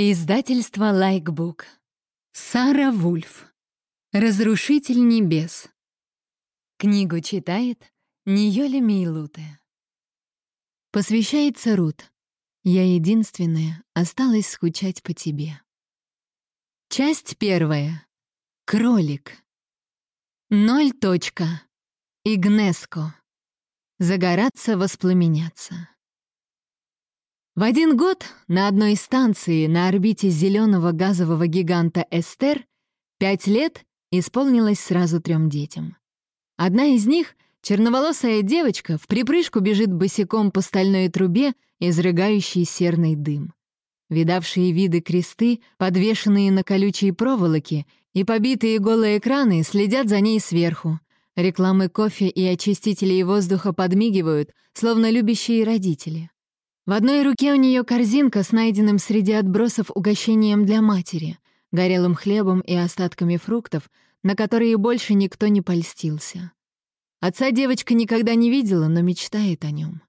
Издательство Лайкбук. Сара Вульф. Разрушитель небес. Книгу читает Ниёля Мейлуте. Посвящается Рут. Я единственная осталась скучать по тебе. Часть первая. Кролик. Ноль точка. Игнеско. Загораться, воспламеняться. В один год на одной станции на орбите зеленого газового гиганта Эстер пять лет исполнилось сразу трем детям. Одна из них, черноволосая девочка, в припрыжку бежит босиком по стальной трубе, изрыгающей серный дым. Видавшие виды кресты, подвешенные на колючей проволоке, и побитые голые экраны следят за ней сверху. Рекламы кофе и очистителей воздуха подмигивают, словно любящие родители. В одной руке у нее корзинка с найденным среди отбросов угощением для матери, горелым хлебом и остатками фруктов, на которые больше никто не польстился. Отца девочка никогда не видела, но мечтает о нем.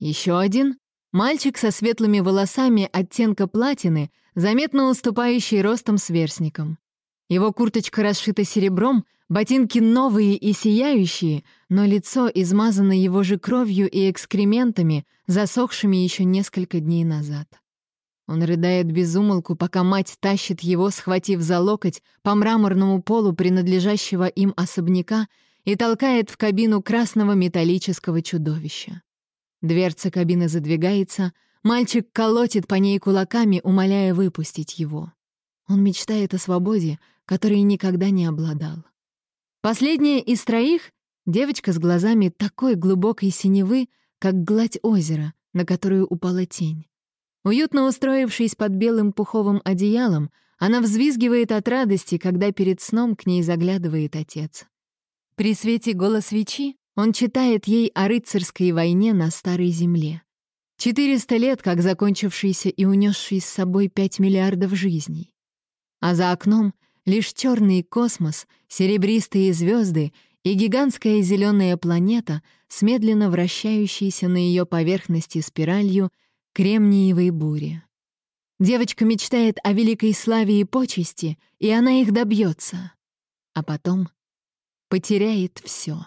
Еще один — мальчик со светлыми волосами оттенка платины, заметно уступающий ростом сверстникам. Его курточка расшита серебром, ботинки новые и сияющие, но лицо измазано его же кровью и экскрементами, засохшими еще несколько дней назад. Он рыдает без умолку, пока мать тащит его, схватив за локоть, по мраморному полу принадлежащего им особняка и толкает в кабину красного металлического чудовища. Дверца кабины задвигается, мальчик колотит по ней кулаками, умоляя выпустить его. Он мечтает о свободе, которой никогда не обладал. Последняя из троих — девочка с глазами такой глубокой синевы, как гладь озера, на которую упала тень. Уютно устроившись под белым пуховым одеялом, она взвизгивает от радости, когда перед сном к ней заглядывает отец. При свете голос свечи он читает ей о рыцарской войне на Старой Земле. Четыреста лет, как закончившийся и унесший с собой пять миллиардов жизней. А за окном лишь черный космос, серебристые звезды и гигантская зеленая планета с медленно вращающейся на ее поверхности спиралью кремниевой бури. Девочка мечтает о великой славе и почести, и она их добьется. А потом потеряет все.